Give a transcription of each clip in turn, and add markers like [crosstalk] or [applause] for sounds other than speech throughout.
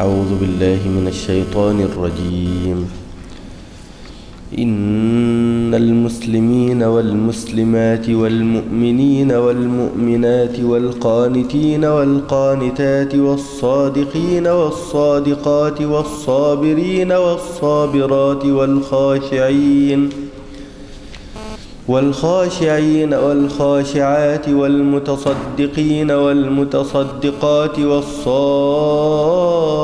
أعوذ بالله من الشيطان الرجيم. إن المسلمين والمسلمات والمؤمنين والمؤمنات والقانتين والقانتات والصادقين والصادقات والصابرين والصابرات والخاشعين والخاشعين والخاشعات والمتصدقين والمتصدقات والصائمين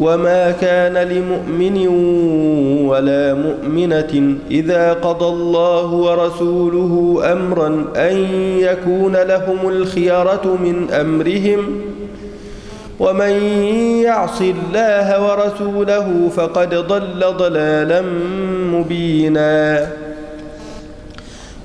وما كان لمؤمن ولا مؤمنة إذا قضى الله ورسوله أمرا أن يكون لهم الخيرة من أمرهم ومن يعص الله ورسوله فقد ضل ضلالا مبينا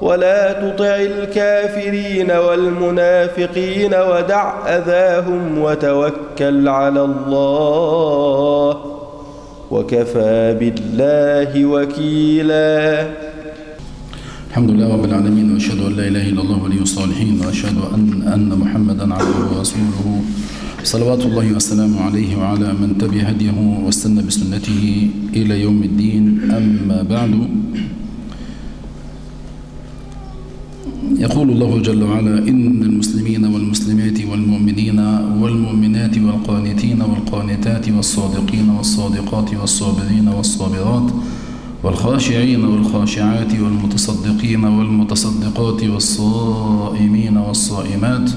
ولا تطع الكافرين والمنافقين ودع أذاهم وتوكل على الله وكفى بالله وكيلا. الحمد لله رب العالمين وأشهد أن لا إله إلا الله ولي الصالحين وأشهد أن أن محمدا عبده ورسوله. صلوات الله وسلامه عليه وعلى من تبع هديه واستنى بسنته إلى يوم الدين. أما بعد يقول الله جل وعلا إن المسلمين والمسلمات والمؤمنين والمؤمنات والقانتين والقانتات والصادقين والصادقات والصابرين والصابرات والخاشعين والخاشعات والمتصدقين والمتصدقات والصائمين والصائمات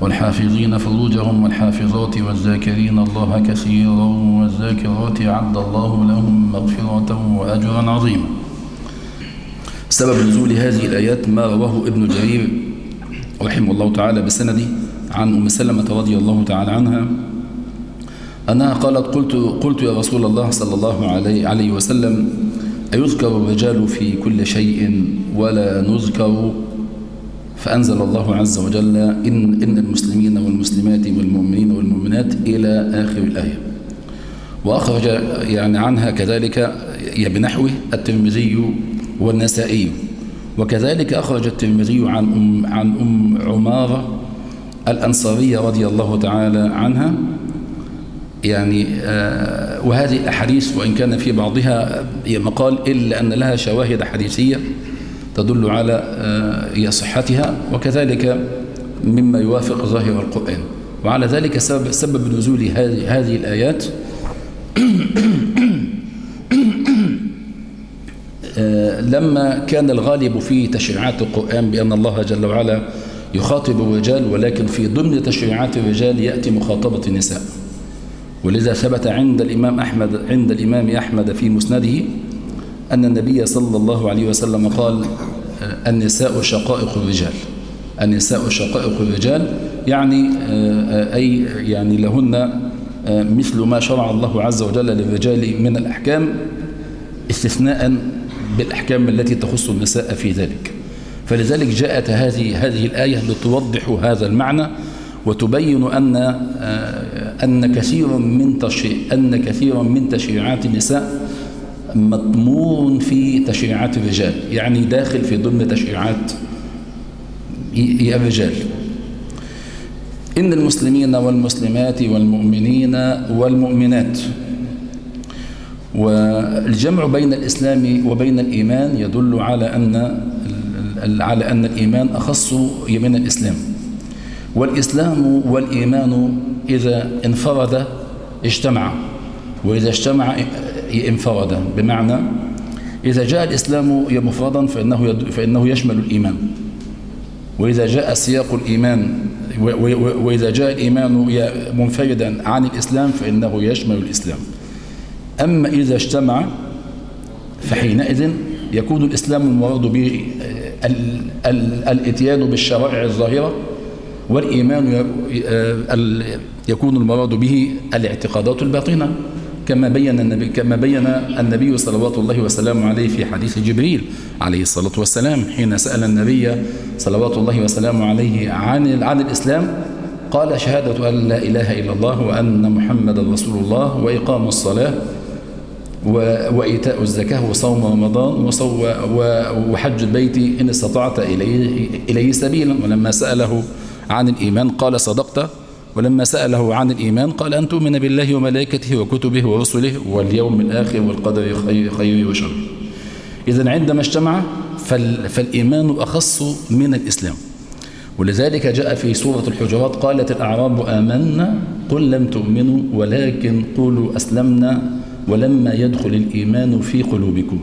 والحافظين فروجهم والحافظات والذاكرين الله كثيرا والذاكرات عد الله لهم مغفرة وأجرا عظيما. سبب نزول هذه الآيات ما رواه ابن جرير رحمه الله تعالى بسنده عن أم سلمة رضي الله تعالى عنها. أنها قالت قلت, قلت يا رسول الله صلى الله عليه, عليه وسلم أيذكر الرجال في كل شيء ولا نذكر؟ فأنزل الله عز وجل إن, إن المسلمين والمسلمات والمؤمنين والمؤمنات إلى آخر الآية. وأخرج يعني عنها كذلك بنحوه الترمذي والنسائي. وكذلك أخرج الترمذي عن أم, عن أم عمارة الأنصارية رضي الله تعالى عنها. يعني آه وهذه الأحاديث وإن كان في بعضها مقال إلا أن لها شواهد حديثية تدل على آه صحتها وكذلك مما يوافق ظاهر القرآن. وعلى ذلك سبب, سبب نزول هذه الآيات. [clears throat] لما كان الغالب في تشريعات القرآن بأن الله جل وعلا يخاطب الرجال ولكن في ضمن تشريعات الرجال يأتي مخاطبة النساء. ولذا ثبت عند الإمام أحمد عند الإمام أحمد في مسنده أن النبي صلى الله عليه وسلم قال النساء شقائق الرجال. النساء شقائق الرجال يعني أي يعني لهن مثل ما شرع الله عز وجل للرجال من الأحكام استثناء بالأحكام التي تخص النساء في ذلك. فلذلك جاءت هذه هذه الآية لتوضح هذا المعنى وتبين أن أن كثيرا من أن كثيرا من تشريعات النساء مطمور في تشريعات الرجال. يعني داخل في ضمن تشريعات الرجال. إن المسلمين والمسلمات والمؤمنين والمؤمنات والجمع بين الإسلام وبين الإيمان يدل على أن على أن الإيمان أخص من الإسلام. والإسلام والإيمان إذا انفرد اجتمع وإذا اجتمع انفرد. بمعنى إذا جاء الإسلام مفردا فإنه, فإنه يشمل الإيمان. وإذا جاء سياق الإيمان وإذا جاء الإيمان منفردا عن الإسلام فإنه يشمل الإسلام. أما إذا اجتمع فحينئذ يكون الإسلام المراد به الاتيان بالشرائع الظاهرة والإيمان يكون المراد به الاعتقادات الباطنة كما بين النبي كما بين النبي صلوات الله وسلامه عليه في حديث جبريل عليه الصلاة والسلام حين سأل النبي صلوات الله وسلامه عليه عن عن الإسلام قال شهادة أن لا إله إلا الله وأن محمد رسول الله وإقام الصلاة وإيتاء الزكاة وصوم رمضان وحج البيت إن استطعت إليه, إليه سبيلا. ولما سأله عن الإيمان قال صدقت. ولما سأله عن الإيمان قال أن تؤمن بالله وملائكته وكتبه ورسله واليوم الآخر والقدر خير, وشر. إذا عندما اجتمع فالإيمان أخص من الإسلام. ولذلك جاء في سورة الحجرات قالت الأعراب آمنا قل لم تؤمنوا ولكن قولوا أسلمنا ولما يدخل الإيمان في قلوبكم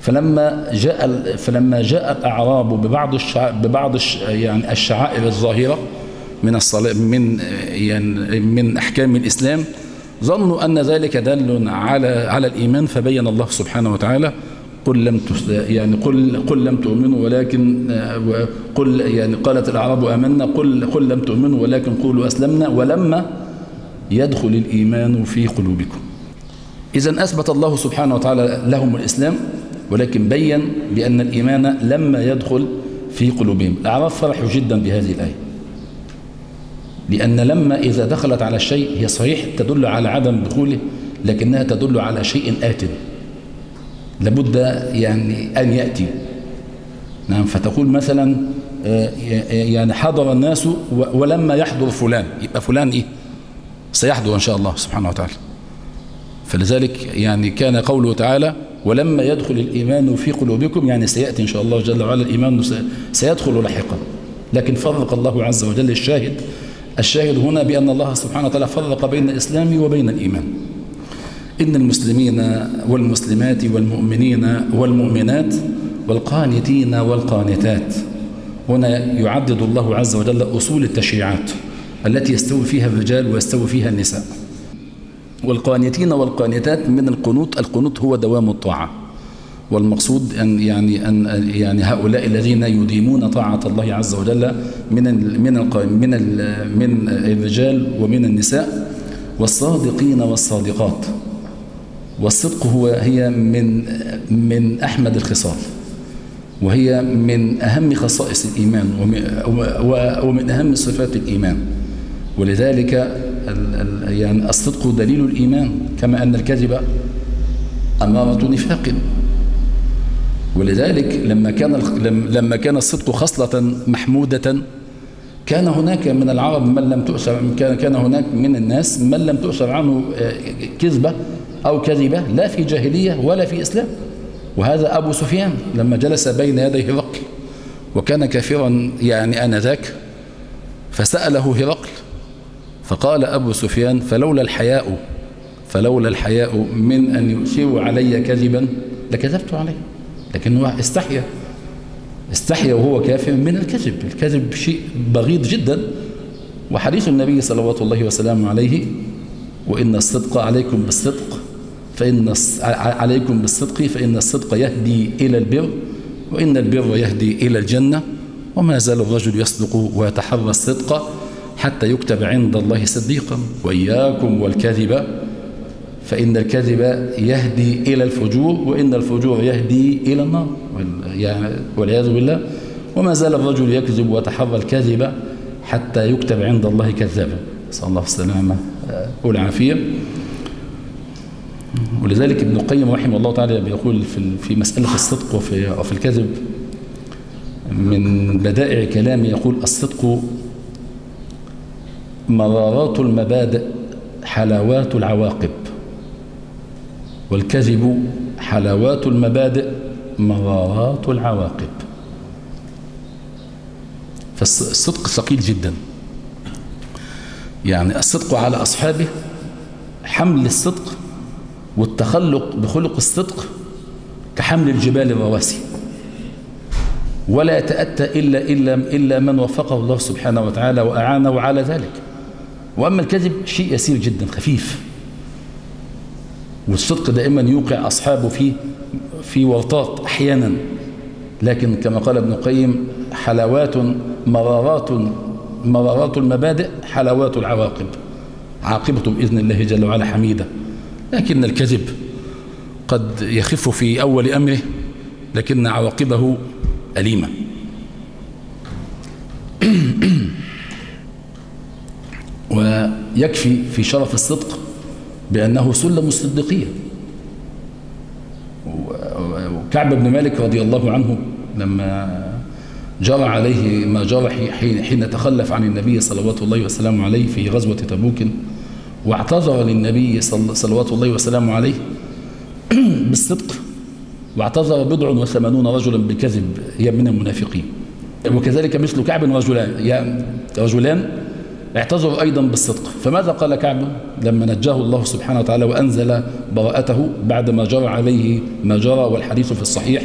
فلما جاء فلما جاء الأعراب ببعض. ببعض. يعني الشعائر الظاهرة من الصلاة من يعني من أحكام الإسلام ظنوا أن ذلك دل على على الإيمان فبين الله سبحانه وتعالى قل لم يعني قل قل لم تؤمنوا ولكن قل يعني قالت الأعراب آمنا قل قل لم تؤمنوا ولكن قولوا أسلمنا ولما يدخل الإيمان في قلوبكم إذا أثبت الله سبحانه وتعالى لهم الإسلام ولكن بين بأن الإيمان لما يدخل في قلوبهم. الأعراب فرحوا جدا بهذه الآية. لأن لما إذا دخلت على الشيء هي صحيح تدل على عدم دخوله لكنها تدل على شيء آت. لابد يعني أن يأتي. نعم فتقول مثلا يعني حضر الناس ولما يحضر فلان. يبقى فلان إيه؟ سيحضر إن شاء الله سبحانه وتعالى. فلذلك يعني كان قوله تعالى ولما يدخل الإيمان في قلوبكم يعني سيأتي إن شاء الله جل وعلا الإيمان سيدخل لاحقا. لكن فرق الله عز وجل الشاهد. الشاهد هنا بأن الله سبحانه وتعالى فرق بين الإسلام وبين الإيمان. إن المسلمين والمسلمات والمؤمنين والمؤمنات والقانتين والقانتات. هنا يعدد الله عز وجل أصول التشريعات التي يستوي فيها الرجال ويستوي فيها النساء. والقانتين والقانتات من القنوت القنوت هو دوام الطاعة. والمقصود أن يعني أن يعني هؤلاء الذين يديمون طاعة الله عز وجل من من من من الرجال ومن النساء والصادقين والصادقات. والصدق هو هي من من أحمد الخصال وهي من أهم خصائص الإيمان ومن أهم صفات الإيمان. ولذلك يعني الصدق دليل الإيمان كما أن الكذب أمارة نفاق. ولذلك لما كان لما كان الصدق خصلة محمودة كان هناك من العرب من لم تؤثر كان كان هناك من الناس من لم تؤثر عنه كذبة أو كذبة لا في جاهلية ولا في إسلام. وهذا أبو سفيان لما جلس بين يدي هرقل وكان كافرا يعني آنذاك فسأله هرقل فقال أبو سفيان فلولا الحياء فلولا الحياء من أن يؤثروا علي كذبا لكذبت عليه. لكن هو استحيا. استحيا وهو كافر من الكذب. الكذب شيء بغيض جدا. وحديث النبي صلوات الله وسلامه عليه وإن الصدق عليكم بالصدق فإن عليكم بالصدق فإن الصدق يهدي إلى البر وإن البر يهدي إلى الجنة. وما زال الرجل يصدق ويتحرى الصدق. حتى يكتب عند الله صديقا وإياكم والكذب. فإن الكذب يهدي إلى الفجور وإن الفجور يهدي إلى النار. والعياذ بالله. وما زال الرجل يكذب ويتحرى الكذب حتى يكتب عند الله كذابا. صلى الله السلامة والعافية. ولذلك ابن القيم رحمه الله تعالى بيقول في في مسألة الصدق وفي الكذب من بدائع كلامه يقول الصدق مرارات المبادئ حلاوات العواقب والكذب حلاوات المبادئ مرارات العواقب. فالصدق ثقيل جدا. يعني الصدق على أصحابه حمل الصدق والتخلق بخلق الصدق كحمل الجبال الرواسي. ولا يتأتى إلا, إلا, إلا من وفقه الله سبحانه وتعالى وأعانه على ذلك. وأما الكذب شيء يسير جدا خفيف. والصدق دائما يوقع أصحابه في في ورطات أحيانا. لكن كما قال ابن القيم حلاوات مرارات مرارات المبادئ حلاوات العواقب. عاقبة بإذن الله جل وعلا حميدة. لكن الكذب قد يخف في أول أمره لكن عواقبه أليمة. [clears throat] ويكفي في شرف الصدق بأنه سلم الصديقية وكعب بن مالك رضي الله عنه لما جرى عليه ما جرى حين, حين تخلف عن النبي صلوات الله وسلامه عليه في غزوة تبوك واعتذر للنبي صلوات الله وسلامه عليه [clears throat] بالصدق واعتذر بضع وثمانون رجلا بالكذب هي من المنافقين. وكذلك مثل كعب رجلان رجلان اعتذروا أيضا بالصدق. فماذا قال كعب؟ لما نجاه الله سبحانه وتعالى وأنزل براءته بعد ما جرى عليه ما جرى والحديث في الصحيح.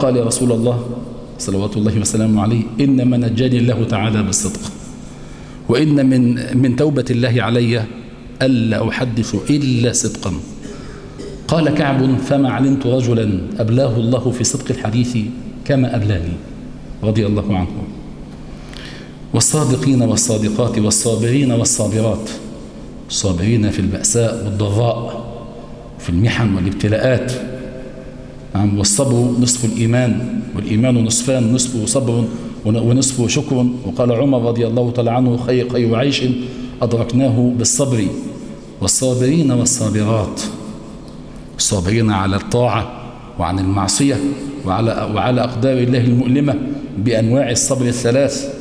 قال يا رسول الله صلوات الله وسلامه عليه إنما نجاني الله تعالى بالصدق وإن من من توبة الله علي ألا أحدث إلا صدقا. قال كعب فما علمت رجلا أبلاه الله في صدق الحديث كما أبلاني. رضي الله عنه. والصادقين والصادقات والصابرين والصابرات. الصابرين في البأساء والضراء في المحن والابتلاءات. نعم والصبر نصف الإيمان والإيمان نصفان نصفه صبر ونصفه شكر. وقال عمر رضي الله تعالى عنه خير, خير عيش أدركناه بالصبر. والصابرين والصابرات. الصابرين على الطاعة وعن المعصية وعلى, وعلى أقدار الله المؤلمة بأنواع الصبر الثلاث.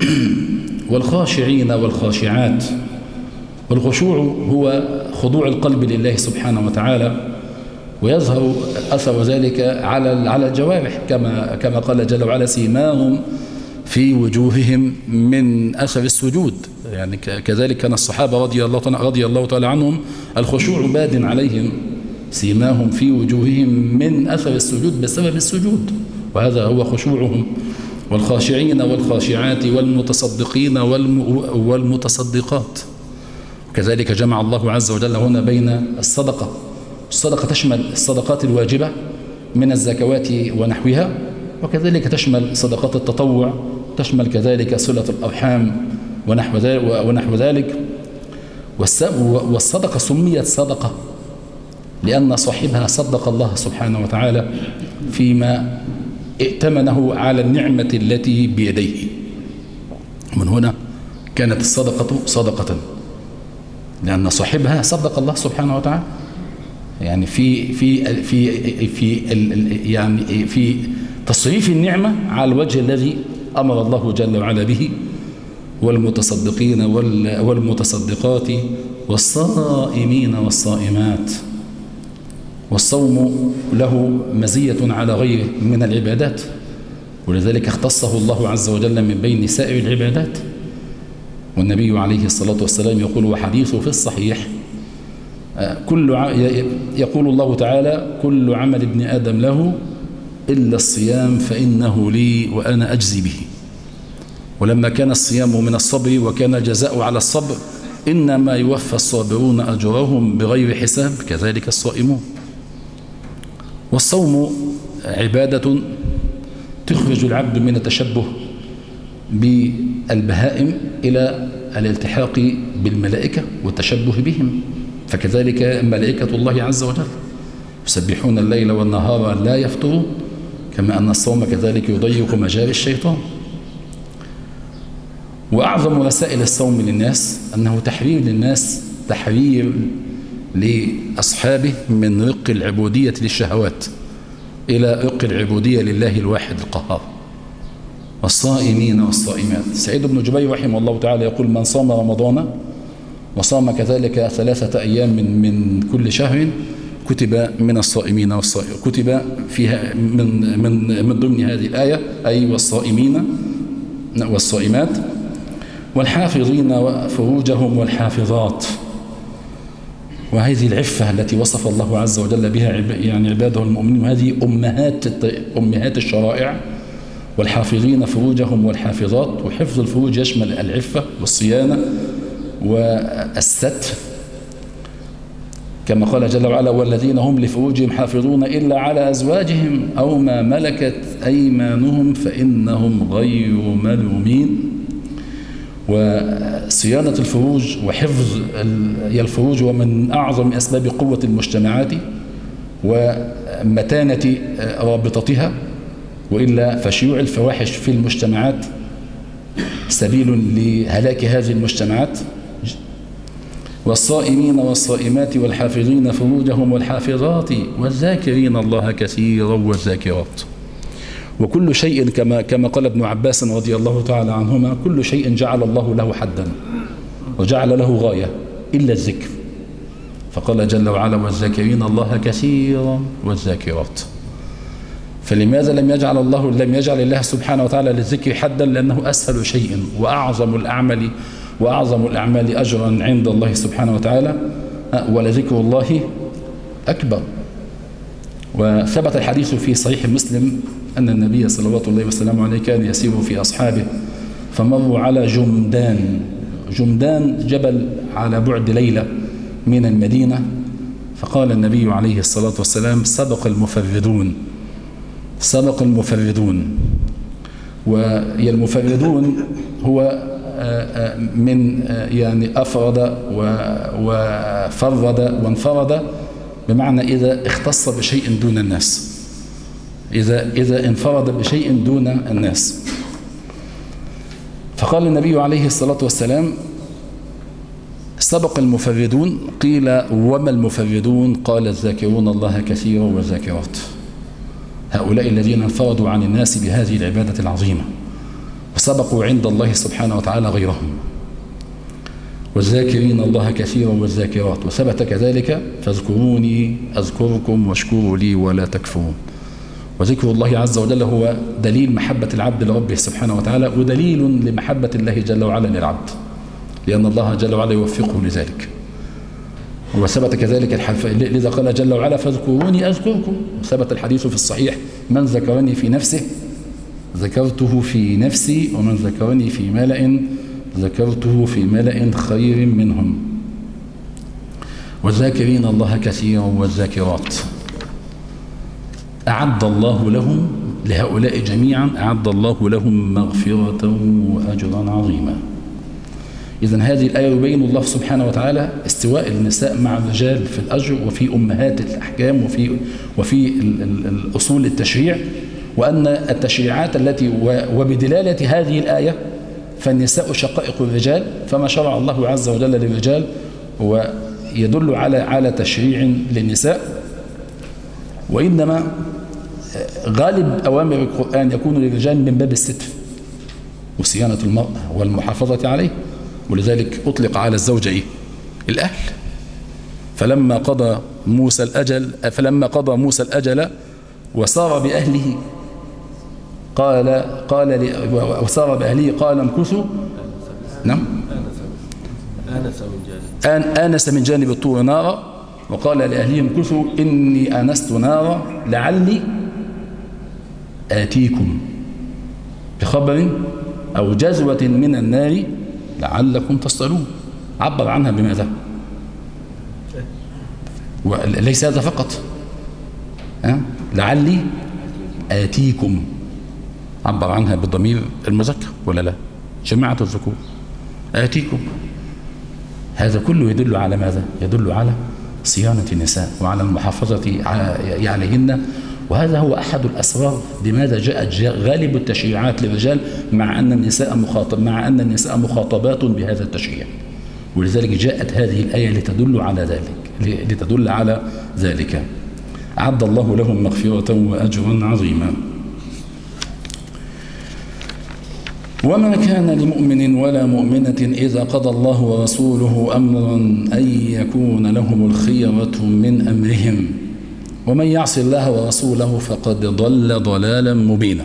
[clears throat] والخاشعين والخاشعات. والخشوع هو خضوع القلب لله سبحانه وتعالى ويظهر أثر ذلك على على الجوارح كما كما قال جل وعلا سيماهم في وجوههم من أثر السجود. يعني كذلك كان الصحابة رضي الله رضي الله تعالى عنهم الخشوع باد عليهم سيماهم في وجوههم من أثر السجود بسبب السجود وهذا هو خشوعهم. والخاشعين والخاشعات والمتصدقين والمتصدقات. كذلك جمع الله عز وجل هنا بين الصدقة. الصدقة تشمل الصدقات الواجبة من الزكوات ونحوها وكذلك تشمل صدقات التطوع تشمل كذلك صلة الأرحام ونحو ونحو ذلك. والصدقة سميت صدقة لأن صاحبها صدق الله سبحانه وتعالى فيما ائتمنه على النعمة التي بيديه. من هنا كانت الصدقة صدقة لأن صاحبها صدق الله سبحانه وتعالى. يعني في في في في يعني في تصريف النعمة على الوجه الذي أمر الله جل وعلا به. والمتصدقين والمتصدقات والصائمين والصائمات. والصوم له مزية على غيره من العبادات ولذلك اختصه الله عز وجل من بين سائر العبادات. والنبي عليه الصلاة والسلام يقول وحديثه في الصحيح. كل يقول الله تعالى كل عمل ابن آدم له إلا الصيام فإنه لي وأنا أجزي به. ولما كان الصيام من الصبر وكان الجزاء على الصبر إنما يوفى الصابرون أجرهم بغير حساب كذلك الصائمون. والصوم عبادة تخرج العبد من التشبه بالبهائم إلى الالتحاق بالملائكة والتشبه بهم. فكذلك ملائكة الله عز وجل يسبحون الليل والنهار لا يفترون كما أن الصوم كذلك يضيق مجال الشيطان. وأعظم وسائل الصوم للناس أنه تحرير للناس تحرير لأصحابه من رق العبودية للشهوات إلى رق العبودية لله الواحد القهار. والصائمين والصائمات. سعيد بن جبير رحمه الله تعالى يقول من صام رمضان وصام كذلك ثلاثة أيام من, من كل شهر كتب من الصائمين والصائمين كتب فيها من, من, من ضمن هذه الآية أي والصائمين والصائمات والحافظين فروجهم والحافظات. وهذه العفة التي وصف الله عز وجل بها يعني عباده المؤمنين وهذه أمهات أمهات الشرائع والحافظين فروجهم والحافظات وحفظ الفروج يشمل العفة والصيانة والستر. كما قال جل وعلا والذين هم لفروجهم حافظون إلا على أزواجهم أو ما ملكت أيمانهم فإنهم غير ملومين. وصيانة الفروج وحفظ الفروج ومن أعظم أسباب قوة المجتمعات ومتانة رابطتها وإلا فشيوع الفواحش في المجتمعات سبيل لهلاك هذه المجتمعات. والصائمين والصائمات والحافظين فروجهم والحافظات والذاكرين الله كثيرا والذاكرات. وكل شيء كما كما قال ابن عباس رضي الله تعالى عنهما كل شيء جعل الله له حدا وجعل له غاية إلا الذكر. فقال جل وعلا والذاكرين الله كثيرا والذاكرات فلماذا لم يجعل الله لم يجعل الله سبحانه وتعالى للذكر حدا؟ لأنه أسهل شيء وأعظم الأعمال وأعظم الأعمال أجرا عند الله سبحانه وتعالى ولذكر الله أكبر. وثبت الحديث في صحيح مسلم أن النبي صلوات الله وسلامه عليه كان يسير في أصحابه فمروا على جمدان. جمدان جبل على بعد ليلة من المدينة. فقال النبي عليه الصلاة والسلام سبق المفردون سبق المفردون. والمفردون هو من يعني أفرد وفرد وانفرد بمعنى إذا اختص بشيء دون الناس إذا, إذا انفرد بشيء دون الناس. فقال النبي عليه الصلاة والسلام سبق المفردون قيل وما المفردون؟ قال الذاكرون الله كثيرا والذاكرات. هؤلاء الذين انفردوا عن الناس بهذه العبادة العظيمة وسبقوا عند الله سبحانه وتعالى غيرهم. والذاكرين الله كثيرا والذاكرات. وثبت كذلك فاذكروني أذكركم واشكروا لي ولا تكفرون. وذكر الله عز وجل هو دليل محبة العبد لربه سبحانه وتعالى ودليل لمحبة الله جل وعلا للعبد لأن الله جل وعلا يوفقه لذلك. وثبت كذلك الحديث لذا قال جل وعلا فاذكروني أذكركم. وثبت الحديث في الصحيح من ذكرني في نفسه ذكرته في نفسي ومن ذكرني في ملأ ذكرته في ملأ خير منهم. والذاكرين الله كثيرا والذاكرات. أعد الله لهم لهؤلاء جميعا أعد الله لهم مغفرة وأجرا عظيما. إذا هذه الآية يبين الله سبحانه وتعالى استواء النساء مع الرجال في الأجر وفي أمهات الأحكام وفي وفي الأصول التشريع وأن التشريعات التي وبدلالة هذه الآية فالنساء شقائق الرجال فما شرع الله عز وجل للرجال هو يدل على على تشريع للنساء. وإنما غالب أوامر القرآن يكون للرجال من باب الستر وصيانة المرأة والمحافظة عليه ولذلك أطلق على الزوجة إيه؟ الأهل. فلما قضى موسى الأجل فلما قضى موسى الأجل وسار بأهله قال قال وسار بأهله قال امكثوا. نعم. جانب. آنس من جانب الطور نارا وقال لأهلهم امكثوا إني آنست نارا لعلي آتيكم بخبر أو جزوة من النار لعلكم تصطلون. عبر عنها بماذا؟ وليس هذا فقط. أه؟ لعلي آتيكم. عبر عنها بالضمير المذكر ولا لا؟ جماعة الذكور. آتيكم. هذا كله يدل على ماذا؟ يدل على صيانة النساء وعلى المحافظة عليهن وهذا هو أحد الأسرار لماذا جاءت غالب التشريعات للرجال مع أن النساء مخاطب مع أن النساء مخاطبات بهذا التشريع. ولذلك جاءت هذه الآية لتدل على ذلك لتدل على ذلك. أعد الله لهم مغفرة وأجرا عظيما. وما كان لمؤمن ولا مؤمنة إذا قضى الله ورسوله أمرا أن يكون لهم الخيرة من أمرهم. ومن يعص الله ورسوله فقد ضل ضلالا مبينا.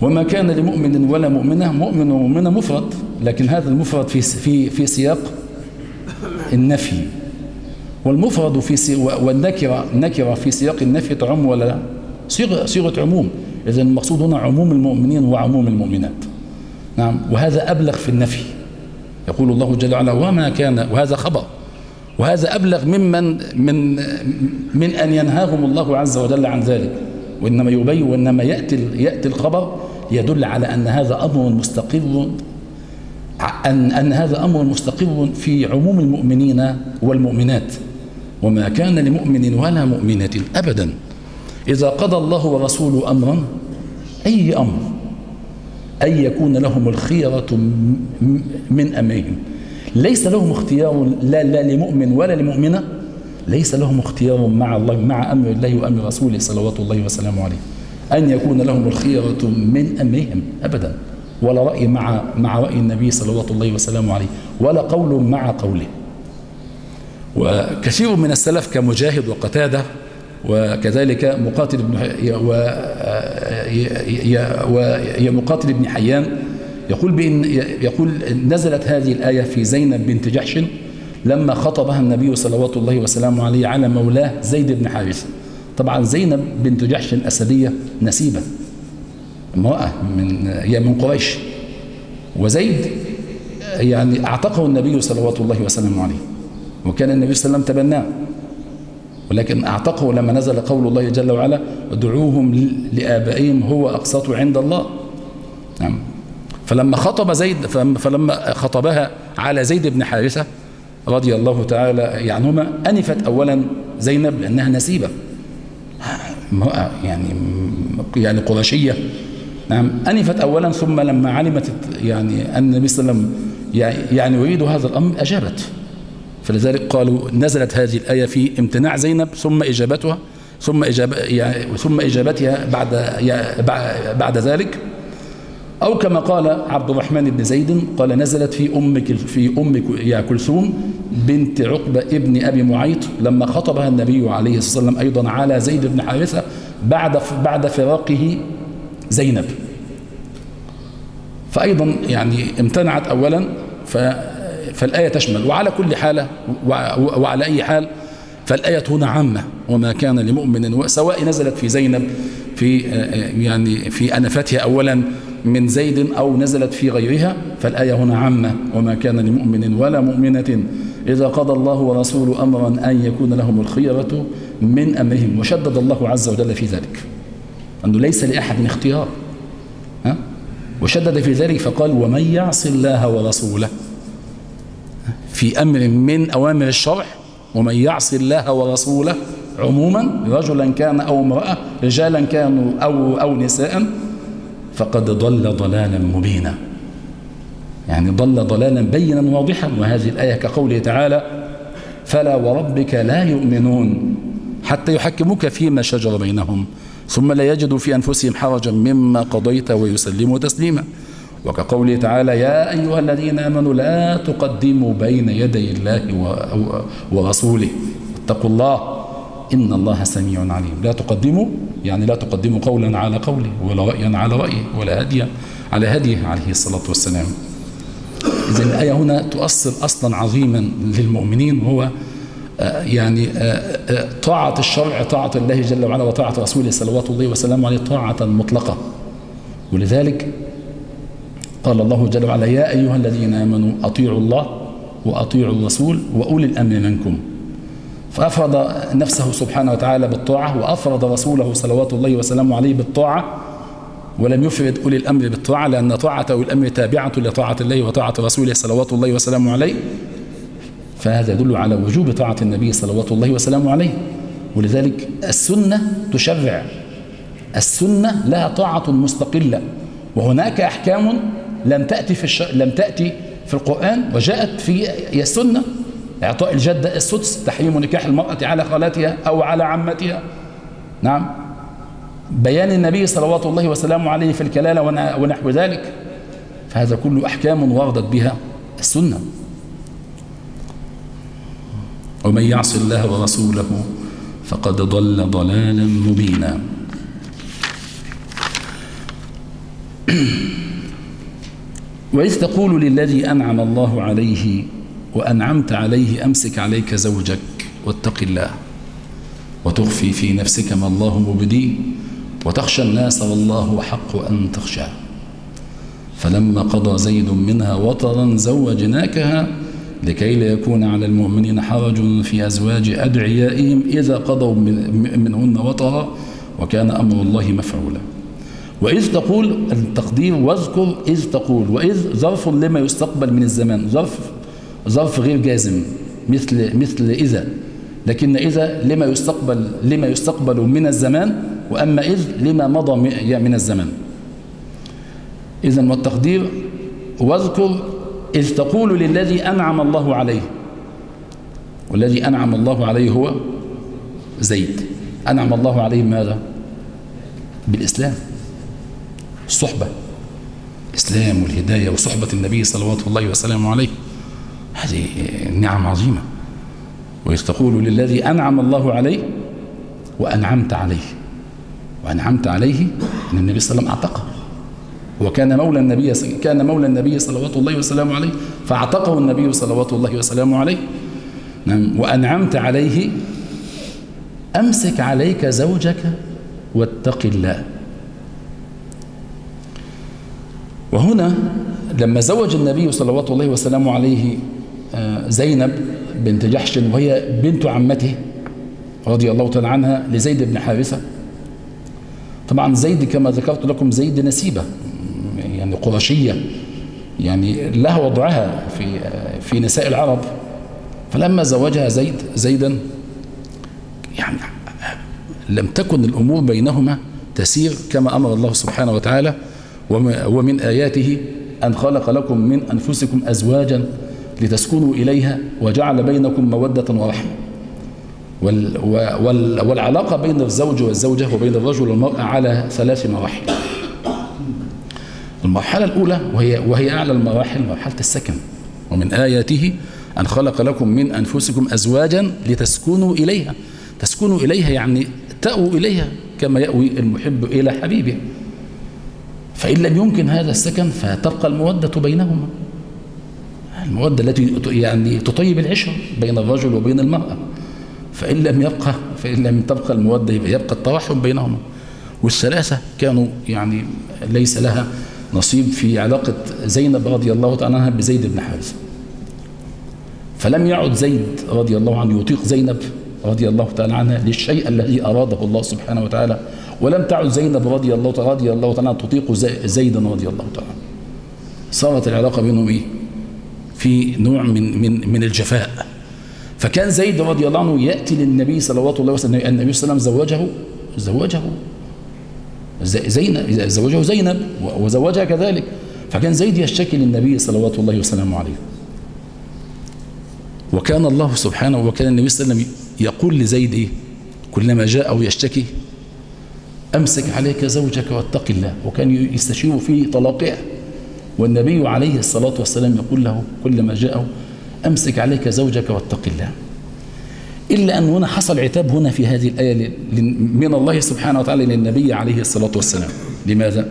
وما كان لمؤمن ولا مؤمنة مؤمن ومؤمنة مفرد لكن هذا المفرد في في في سياق النفي. والمفرد في والنكرة نكرة في سياق النفي تعم ولا لا؟ صيغة صيغة عموم. إذا المقصود هنا عموم المؤمنين وعموم المؤمنات. نعم وهذا أبلغ في النفي. يقول الله جل وعلا وما كان وهذا خبر. وهذا أبلغ ممن من من أن ينهاهم الله عز وجل عن ذلك. وإنما يبين وإنما يأتي يأتي الخبر يدل على أن هذا أمر مستقر أن أن هذا أمر مستقر في عموم المؤمنين والمؤمنات. وما كان لمؤمن ولا مؤمنة أبدا. إذا قضى الله ورسوله أمرا أي أمر؟ أن يكون لهم الخيرة من أمرهم. ليس لهم اختيار لا, لا لمؤمن ولا لمؤمنة. ليس لهم اختيار مع الله مع أمر الله وأمر رسوله صلوات الله وسلامه عليه. أن يكون لهم الخيرة من أمرهم أبدا. ولا رأي مع مع رأي النبي صلوات الله وسلامه عليه. ولا قول مع قوله. وكثير من السلف كمجاهد وقتادة وكذلك مقاتل بن ويا مقاتل بن حيان يقول بإن يقول نزلت هذه الآية في زينب بنت جحش لما خطبها النبي صلوات الله وسلامه عليه على مولاه زيد بن حارثة. طبعا زينب بنت جحش أسدية نسيبة امرأة من هي من قريش. وزيد يعني أعتقه النبي صلوات الله وسلامه عليه. وكان النبي صلى الله عليه وسلم تبناه. ولكن أعتقه لما نزل قول الله جل وعلا ادعوهم لآبائهم هو أقسط عند الله. نعم. فلما خطب زيد فلما خطبها على زيد بن حارثة رضي الله تعالى عنهما أنفت أولا زينب لأنها نسيبة. يعني يعني قرشية. نعم أنفت أولا ثم لما علمت يعني أن النبي صلى الله عليه وسلم يعني يريد هذا الأمر أجابت. فلذلك قالوا نزلت هذه الآية في امتناع زينب ثم إجابتها ثم إجاب يعني ثم إجابتها بعد بعد ذلك. أو كما قال عبد الرحمن بن زيد قال نزلت في أم في أم يا كلثوم بنت عقبة ابن أبي معيط لما خطبها النبي عليه الصلاة والسلام أيضا على زيد بن حارثة بعد بعد فراقه زينب. فأيضا يعني امتنعت أولا فالآية تشمل. وعلى كل حالة وعلى أي حال فالآية هنا عامة. وما كان لمؤمن سواء نزلت في زينب في يعني في أنفتها أولا من زيد أو نزلت في غيرها فالآية هنا عامة. وما كان لمؤمن ولا مؤمنة إذا قضى الله ورسوله أمرا أن يكون لهم الخيرة من أمرهم. وشدد الله عز وجل في ذلك. أنه ليس لأحد اختيار. ها؟ وشدد في ذلك فقال ومن يعص الله ورسوله؟ في أمر من أوامر الشرع ومن يعص الله ورسوله عموما رجلا كان أو امرأة رجالا كانوا أو, أو نساء فقد ضل ضلالا مبينا. يعني ضل ضلالا بينا واضحا وهذه الآية كقوله تعالى فلا وربك لا يؤمنون حتى يحكموك فيما شجر بينهم ثم لا يجدوا في أنفسهم حرجا مما قضيت ويسلموا تسليما. وكقوله تعالى يا أيها الذين آمنوا لا تقدموا بين يدي الله ورسوله. اتقوا الله. إن الله سميع عليم. لا تقدموا يعني لا تقدموا قولا على قوله ولا رأيا على رأيه ولا هديا على هديه عليه الصلاة والسلام. إذا الآية هنا تؤصل أصلا عظيما للمؤمنين وهو يعني طاعة الشرع طاعة الله جل وعلا وطاعة رسوله صلوات الله وسلامه عليه طاعة مطلقة. ولذلك قال الله جل وعلا يا أيها الذين آمنوا أطيعوا الله وأطيعوا الرسول وأولي الأمر منكم. فأفرض نفسه سبحانه وتعالى بالطاعة وأفرض رسوله صلوات الله وسلامه عليه بالطاعة ولم يفرد أولي الأمر بالطاعة لأن طاعة أولي الأمر تابعة لطاعة الله وطاعة رسوله صلوات الله وسلامه عليه فهذا يدل على وجوب طاعة النبي صلوات الله وسلامه عليه. ولذلك السنة تشرع. السنة لها طاعة مستقلة وهناك أحكام لم تأتي في الش... لم تأتي في القرآن وجاءت في السنة إعطاء الجدة السدس تحريم نكاح المرأة على خالتها أو على عمتها. نعم. بيان النبي صلوات الله وسلامه عليه في الكلالة ونحو ذلك. فهذا كله أحكام وردت بها السنة. ومن يعص الله ورسوله فقد ضل ضلالا مبينا. [clears throat] وإذ تقول للذي أنعم الله عليه وأنعمت عليه أمسك عليك زوجك واتق الله وتخفي في نفسك ما الله مبديه وتخشى الناس والله حق أن تخشى فلما قضى زيد منها وطرا زوجناكها لكي لا يكون على المؤمنين حرج في أزواج أدعيائهم إذا قضوا منهن وطرا وكان أمر الله مفعولا. وإذ تقول التقدير واذكر إذ تقول وإذ ظرف لما يستقبل من الزمان ظرف ظرف غير جازم مثل مثل إذا. لكن إذا لما يستقبل لما يستقبل من الزمان وأما إذ لما مضى من الزمان. إذا والتقدير واذكر إذ تقول للذي أنعم الله عليه. والذي أنعم الله عليه هو زيد. أنعم الله عليه ماذا بالإسلام. الصحبة الإسلام والهداية وصحبة النبي صلوات الله وسلامه عليه. هذه نعم عظيمة. وإذ تقول للذي أنعم الله عليه وأنعمت عليه. وأنعمت عليه أن النبي صلى الله عليه وسلم أعتقه. وكان مولى النبي كان مولى النبي صلوات الله وسلامه عليه فأعتقه النبي صلوات الله وسلامه عليه. نعم. وأنعمت عليه أمسك عليك زوجك واتق الله. وهنا لما زوج النبي صلوات الله وسلامه عليه زينب بنت جحش وهي بنت عمته رضي الله تعالى عنها لزيد بن حارثة. طبعا زيد كما ذكرت لكم زيد نسيبة يعني قرشية يعني لها وضعها في في نساء العرب. فلما زوجها زيد زيدا يعني لم تكن الأمور بينهما تسير كما أمر الله سبحانه وتعالى ومن آياته أن خلق لكم من أنفسكم أزواجا لتسكنوا إليها وجعل بينكم مودة ورحمة. وال وال والعلاقة بين الزوج والزوجة وبين الرجل والمرأة على ثلاث مراحل. المرحلة الأولى وهي, وهي أعلى المراحل مرحلة السكن. ومن آياته أن خلق لكم من أنفسكم أزواجا لتسكنوا إليها. تسكنوا إليها يعني تأووا إليها كما يأوي المحب إلى حبيبه. فإن لم يمكن هذا السكن فتبقى المودة بينهما. المودة التي يعني تطيب العشرة بين الرجل وبين المرأة. فإن لم يبقى فإن لم تبقى المودة يبقى التوحد بينهما. والثلاثة كانوا يعني ليس لها نصيب في علاقة زينب رضي الله تعالى عنها بزيد بن حارثة. فلم يعد زيد رضي الله عنه يطيق زينب رضي الله تعالى عنها للشيء الذي أراده الله سبحانه وتعالى. ولم تعد زينب رضي الله تعالى رضي الله تعالى تطيق زيدا رضي الله تعالى صارت العلاقة بينهم إيه؟ في نوع من من من الجفاء. فكان زيد رضي الله عنه يأتي للنبي صلوات الله وسلم النبي صلى الله عليه وسلم زوجه زوجه. زينب زوجه زينب وزوجها كذلك. فكان زيد يشتكي للنبي صلوات الله وسلامه عليه. وكان الله سبحانه وكان النبي صلى الله عليه وسلم يقول لزيد إيه؟ كلما جاء أو يشتكي أمسك عليك زوجك واتق الله. وكان يستشير في طلاقها. والنبي عليه الصلاة والسلام يقول له كلما جاءه أمسك عليك زوجك واتق الله. إلا أن هنا حصل عتاب هنا في هذه الآية من الله سبحانه وتعالى للنبي عليه الصلاة والسلام. لماذا؟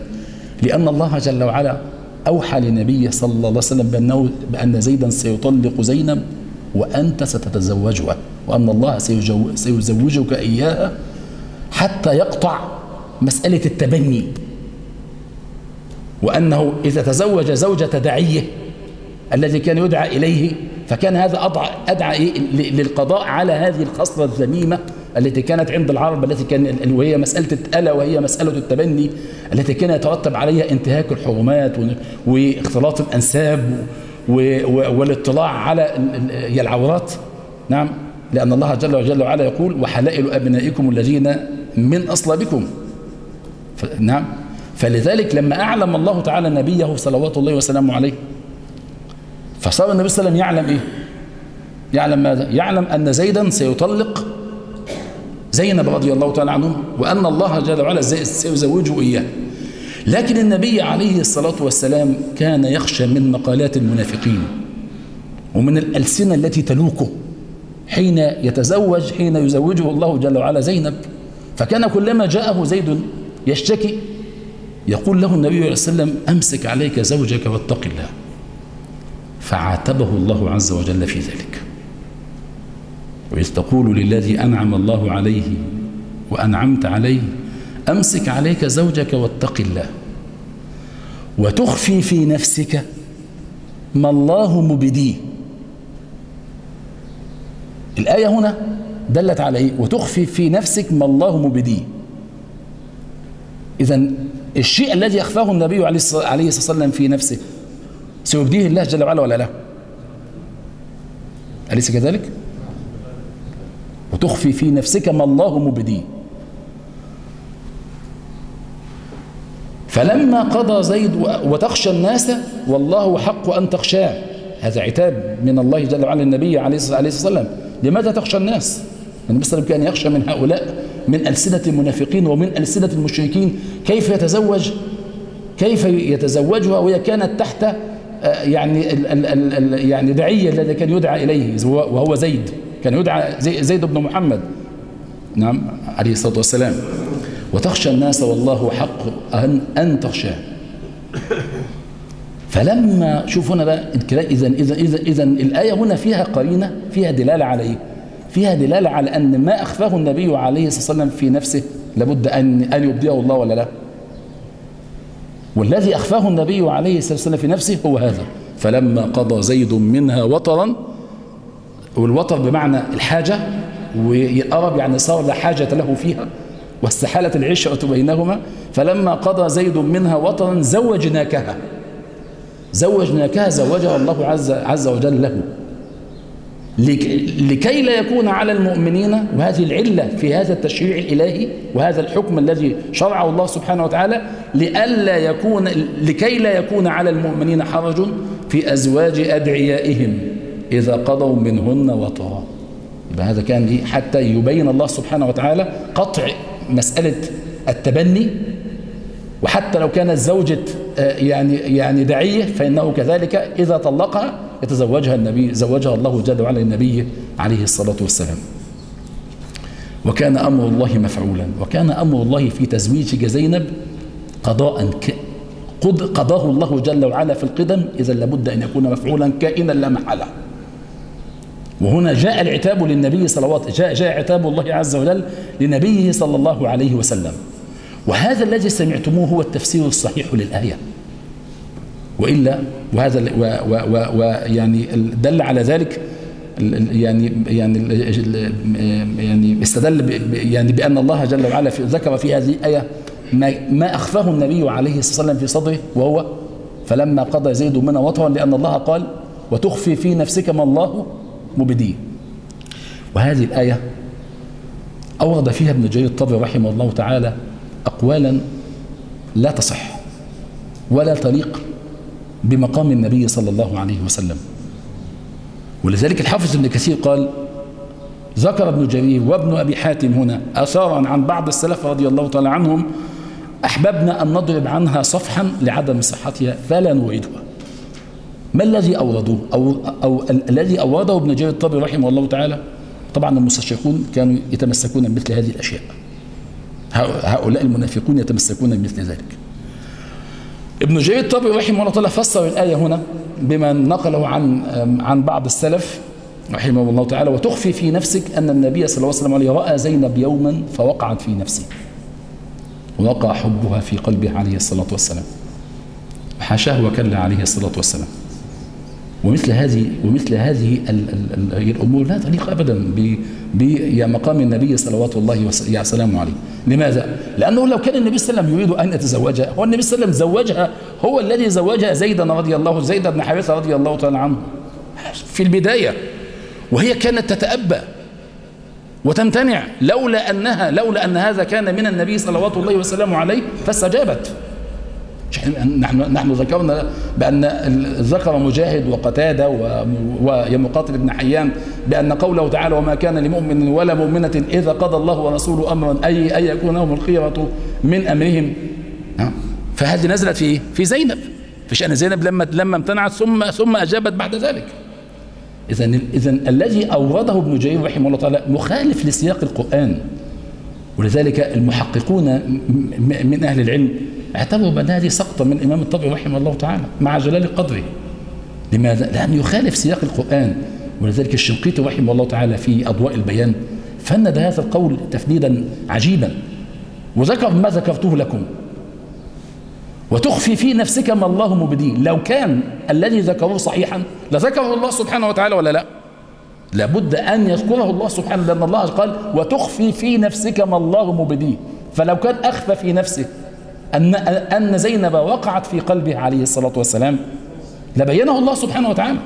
لأن الله جل وعلا أوحى لنبيه صلى الله عليه وسلم بأنه بأن زيدا سيطلق زينب وأنت ستتزوجها وأن الله سيزوجك إياها حتى يقطع مسألة التبني. وأنه إذا تزوج زوجة داعية الذي كان يدعى إليه فكان هذا أدعى, أدعى للقضاء على هذه الخصلة الذميمة التي كانت عند العرب التي كان وهي مسألة ألا وهي مسألة التبني التي كان يترتب عليها انتهاك الحرمات واختلاط الأنساب والاطلاع على العورات. نعم. لأن الله جل وجل وعلا يقول وحلائل أبنائكم الذين من أصلابكم. نعم. فلذلك لما أعلم الله تعالى نبيه صلوات الله وسلامه عليه فصار النبي صلى الله عليه وسلم يعلم إيه؟ يعلم ماذا؟ يعلم أن زيدا سيطلق زينب رضي الله تعالى عنه وأن الله جل وعلا سيزوجه إياه. لكن النبي عليه الصلاة والسلام كان يخشى من مقالات المنافقين ومن الألسنة التي تلوكه حين يتزوج حين يزوجه الله جل وعلا زينب فكان كلما جاءه زيد يشتكي يقول له النبي عليه وسلم أمسك عليك زوجك واتق الله. فعاتبه الله عز وجل في ذلك. وإذ تقول للذي أنعم الله عليه وأنعمت عليه أمسك عليك زوجك واتق الله. وتخفي في نفسك ما الله مبديه. الآية هنا دلت على إيه؟ وتخفي في نفسك ما الله مبديه. إذا الشيء الذي أخفاه النبي عليه الصلاة والسلام في نفسه سيبديه الله جل وعلا ولا لا؟ أليس كذلك؟ وتخفي في نفسك ما الله مبديه. فلما قضى زيد وتخشى الناس والله حق أن تخشاه. هذا عتاب من الله جل وعلا النبي عليه الصلاة والسلام. لماذا تخشى الناس؟ النبي صلى الله عليه وسلم كان يخشى من هؤلاء من ألسنة المنافقين ومن ألسنة المشركين كيف يتزوج كيف يتزوجها وهي كانت تحت يعني ال ال ال يعني دعية الذي كان يدعى إليه وهو زيد كان يدعى زي زيد بن محمد. نعم عليه الصلاة والسلام. وتخشى الناس والله حق أن, أن تخشاه. فلما شوف هنا بقى إذا إذا إذا إذا الآية هنا فيها قرينة فيها دلالة على إيه؟ فيها دلالة على أن ما أخفاه النبي عليه الصلاة والسلام في نفسه لابد أن أن يبديه الله ولا لا؟ والذي أخفاه النبي عليه الصلاة والسلام في نفسه هو هذا. فلما قضى زيد منها وطرا والوطر بمعنى الحاجة والأرب يعني صار لا حاجة له فيها واستحالت العشرة بينهما فلما قضى زيد منها وطرا زوجناكها. زوجناكها زوجها الله عز, عز وجل له. لكي لا يكون على المؤمنين وهذه العلة في هذا التشريع الإلهي وهذا الحكم الذي شرعه الله سبحانه وتعالى لئلا يكون لكي لا يكون على المؤمنين حرج في أزواج أدعيائهم إذا قضوا منهن وطرا. يبقى هذا كان إيه حتى يبين الله سبحانه وتعالى قطع مسألة التبني وحتى لو كانت زوجة يعني يعني داعية فإنه كذلك إذا طلقها يتزوجها النبي زوجها الله جل وعلا النبي عليه الصلاة والسلام. وكان أمر الله مفعولا وكان أمر الله في تزويج زينب قضاء قد قضاه الله جل وعلا في القدم إذا لابد أن يكون مفعولا كائنا لا محالة. وهنا جاء العتاب للنبي صلوات جاء جاء عتاب الله عز وجل لنبيه صلى الله عليه وسلم. وهذا الذي سمعتموه هو التفسير الصحيح للآية. وإلا وهذا ويعني دل على ذلك يعني يعني يعني استدل يعني بأن الله جل وعلا في ذكر في هذه الآية ما, ما أخفاه النبي عليه الصلاة والسلام في صدره وهو فلما قضى زيد من وطرا لأن الله قال وتخفي في نفسك ما الله مبديه. وهذه الآية أورد فيها ابن جرير الطبري رحمه الله تعالى أقوالا لا تصح ولا تليق بمقام النبي صلى الله عليه وسلم. ولذلك الحافظ ابن كثير قال ذكر ابن جرير وابن أبي حاتم هنا أثارا عن بعض السلف رضي الله تعالى عنهم أحببنا أن نضرب عنها صفحا لعدم صحتها فلا نريدها ما الذي أوردوه أو, أو الذي أورده ابن جرير الطبري رحمه الله تعالى؟ طبعا المستشرقون كانوا يتمسكون بمثل هذه الأشياء. هؤلاء المنافقون يتمسكون بمثل ذلك. ابن جرير الطبري رحمه الله تعالى فسر الآية هنا بما نقله عن عن بعض السلف رحمه الله تعالى وتخفي في نفسك أن النبي صلى الله عليه وسلم رأى زينب يوما فوقعت في نفسه ووقع حبها في قلبه عليه الصلاة والسلام حاشاه وكلا عليه الصلاة والسلام. ومثل هذه ومثل هذه الأمور لا تليق أبدا بمقام النبي صلوات الله وسلامه عليه. لماذا؟ لأنه لو كان النبي صلى الله عليه وسلم يريد أن يتزوجها هو النبي صلى الله عليه وسلم زوجها هو الذي زوجها زيدا رضي الله زيد بن حارثة رضي الله تعالى عنه. في البداية. وهي كانت تتأبى وتمتنع لولا أنها لولا أن هذا كان من النبي صلوات الله وسلامه عليه فاستجابت. نحن نحن ذكرنا بأن ذكر مجاهد وقتادة ومقاتل بن حيان بأن قوله تعالى وما كان لمؤمن ولا مؤمنة إذا قضى الله ورسوله أمرا أي أن يكون لهم الخيرة من أمرهم. فهذه نزلت في في زينب. في شأن زينب لما لما امتنعت ثم ثم أجابت بعد ذلك. إذا إذا الذي أورده ابن جرير رحمه الله تعالى مخالف لسياق القرآن ولذلك المحققون من أهل العلم اعتبروا بأن هذه سقطة من الإمام الطبري رحمه الله تعالى مع جلال قدره. لماذا؟ لأنه يخالف سياق القرآن ولذلك الشنقيطي رحمه الله تعالى في أضواء البيان فند هذا القول تفنيدا عجيبا. وذكر ما ذكرته لكم. وتخفي في نفسك ما الله مبديه. لو كان الذي ذكروه صحيحا لذكره الله سبحانه وتعالى ولا لا؟ لابد أن يذكره الله سبحانه لأن الله قال وتخفي في نفسك ما الله مبديه. فلو كان أخفى في نفسه أن, أن زينب وقعت في قلبه عليه الصلاة والسلام. لبينه الله سبحانه وتعالى.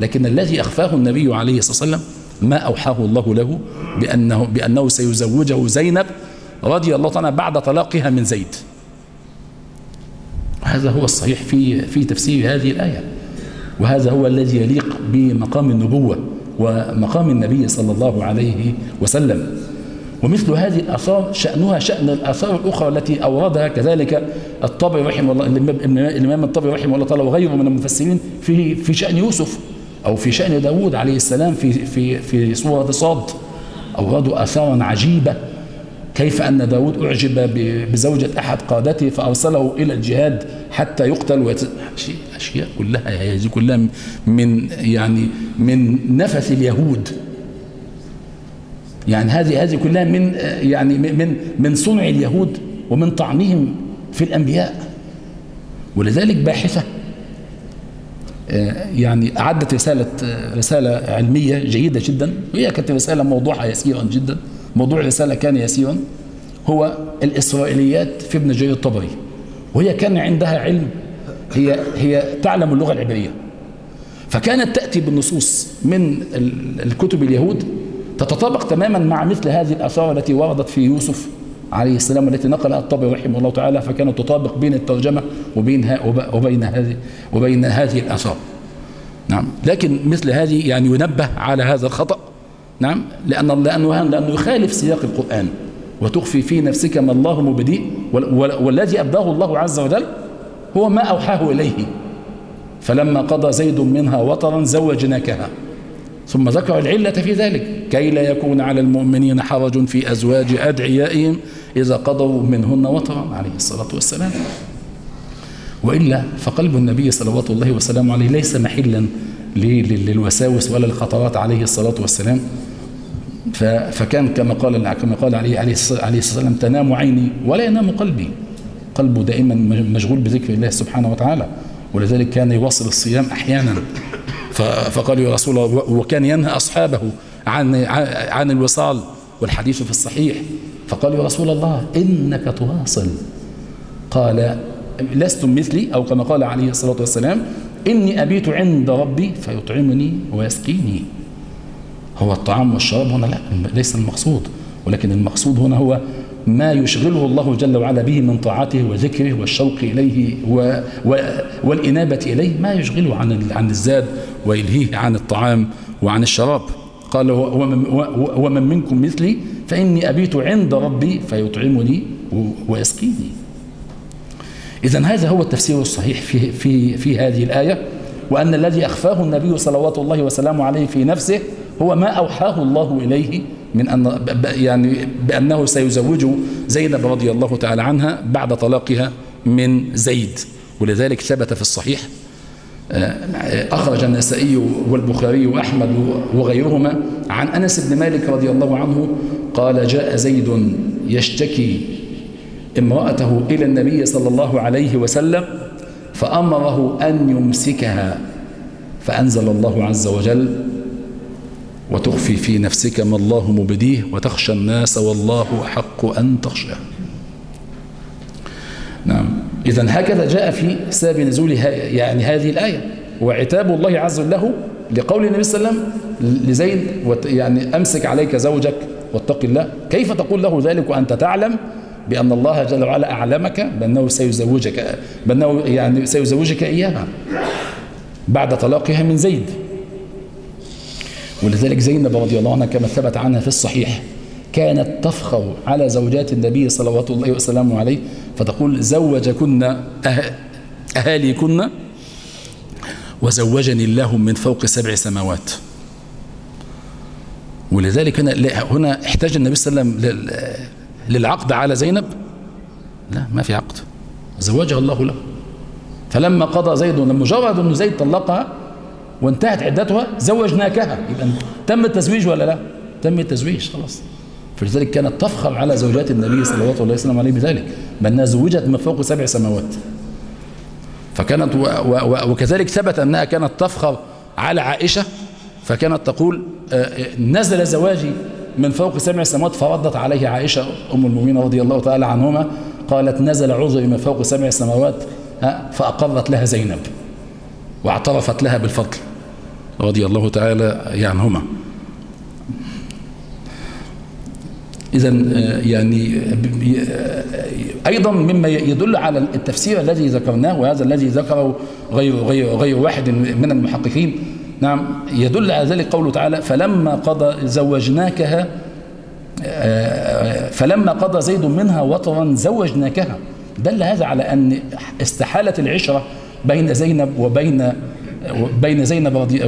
لكن الذي أخفاه النبي عليه الصلاة والسلام ما أوحاه الله له بأنه, بأنه سيزوجه زينب رضي الله عنها بعد طلاقها من زيد. هذا هو الصحيح في في تفسير هذه الآية. وهذا هو الذي يليق بمقام النبوة ومقام النبي صلى الله عليه وسلم. ومثل هذه الآثار شأنها شأن الآثار الأخرى التي أوردها كذلك الطبري رحمه الله الإمام الطبري رحمه الله تعالى وغيره من المفسرين في في شأن يوسف أو في شأن داود عليه السلام في في في سورة صاد. أوردوا آثارا عجيبة. كيف أن داود أعجب بزوجة أحد قادته فأرسله إلى الجهاد حتى يقتل ويت... أشياء كلها هذه كلها من يعني من نفث اليهود. يعني هذه هذه كلها من يعني من من صنع اليهود ومن طعنهم في الأنبياء. ولذلك باحثة يعني أعدت رسالة رسالة علمية جيدة جدا. وهي كانت رسالة موضوعها يسيرا جدا. موضوع الرسالة كان يسيرا. هو الإسرائيليات في ابن جرير الطبري. وهي كان عندها علم. هي هي تعلم اللغة العبرية. فكانت تأتي بالنصوص من الكتب اليهود تتطابق تماما مع مثل هذه الآثار التي وردت في يوسف عليه السلام التي نقلها الطبري رحمه الله تعالى فكانت تطابق بين الترجمة وبين وبين هذه وبين هذه الآثار. نعم. لكن مثل هذه يعني ينبه على هذا الخطأ. نعم. لأن لأنه لأنه يخالف سياق القرآن. وتخفي في نفسك ما الله مبديه والذي أبداه الله عز وجل هو ما أوحاه إليه. فلما قضى زيد منها وطرا زوجناكها. ثم ذكر العلة في ذلك. كي لا يكون على المؤمنين حرج في أزواج أدعيائهم إذا قضوا منهن وطرا عليه الصلاة والسلام. وإلا فقلب النبي صلوات الله وسلامه عليه ليس محلا للوساوس ولا الخطرات عليه الصلاة والسلام. فكان كما قال كما قال عليه عليه الصلاة والسلام تنام عيني ولا ينام قلبي. قلبه دائما مشغول بذكر الله سبحانه وتعالى ولذلك كان يواصل الصيام أحيانا. فقالوا يا رسول الله وكان ينهى أصحابه عن عن الوصال والحديث في الصحيح. فقالوا يا رسول الله إنك تواصل. قال لستم مثلي؟ أو كما قال عليه الصلاة والسلام إني أبيت عند ربي فيطعمني ويسقيني. هو الطعام والشراب هنا لا ليس المقصود. ولكن المقصود هنا هو ما يشغله الله جل وعلا به من طاعته وذكره والشوق إليه و و والإنابة إليه ما يشغله عن عن الزاد ويلهيه عن الطعام وعن الشراب. قال ومن, منكم مثلي فإني أبيت عند ربي فيطعمني ويسقيني. إذا هذا هو التفسير الصحيح في, في, في هذه الآية وأن الذي أخفاه النبي صلوات الله وسلامه عليه في نفسه هو ما أوحاه الله إليه من أن يعني بأنه سيزوج زينب رضي الله تعالى عنها بعد طلاقها من زيد. ولذلك ثبت في الصحيح آه، أخرج النسائي والبخاري وأحمد وغيرهما عن أنس بن مالك رضي الله عنه قال جاء زيد يشتكي امرأته إلى النبي صلى الله عليه وسلم فأمره أن يمسكها فأنزل الله عز وجل وتخفي في نفسك ما الله مبديه وتخشى الناس والله حق أن تخشى نعم. إذا هكذا جاء في سبب نزول يعني هذه الآية. وعتاب الله عز وجل له لقول النبي صلى الله عليه وسلم لزيد يعني أمسك عليك زوجك واتق الله. كيف تقول له ذلك وأنت تعلم؟ بأن الله جل وعلا أعلمك بأنه سيزوجك بأنه يعني سيزوجك إياها بعد طلاقها من زيد. ولذلك زينب رضي الله عنها كما ثبت عنها في الصحيح كانت تفخر على زوجات النبي صلوات الله وسلامه عليه فتقول زوجكن أه-، أهاليكن وزوجني الله من فوق سبع سماوات. ولذلك هنا هنا احتاج النبي صلى الله عليه وسلم للعقد على زينب؟ لا ما في عقد. زوجها الله له. فلما قضى زيد مجرد انه زيد طلقها وانتهت عدتها زوجناكها. يبقى تم التزويج ولا لا؟ تم التزويج خلاص. فلذلك كانت تفخر على زوجات النبي صلى الله عليه وسلم عليه بذلك. بأنها زوجت من فوق سبع سماوات. فكانت و و وكذلك ثبت أنها كانت تفخر على عائشة. فكانت تقول آه، آه، نزل زواجي من فوق سبع سماوات فردت عليه عائشة أم المؤمنين رضي الله تعالى عنهما قالت نزل عذري من فوق سبع سماوات فأقرت لها زينب واعترفت لها بالفضل. رضي الله تعالى عنهما. إذا يعني أيضا مما يدل على التفسير الذي ذكرناه وهذا الذي ذكره غير غير غير واحد من المحققين. نعم يدل على ذلك قوله تعالى فلما قضى زوجناكها فلما قضى زيد منها وطرا زوجناكها. دل هذا على أن استحالة العشرة بين زينب وبين بين زينب رضي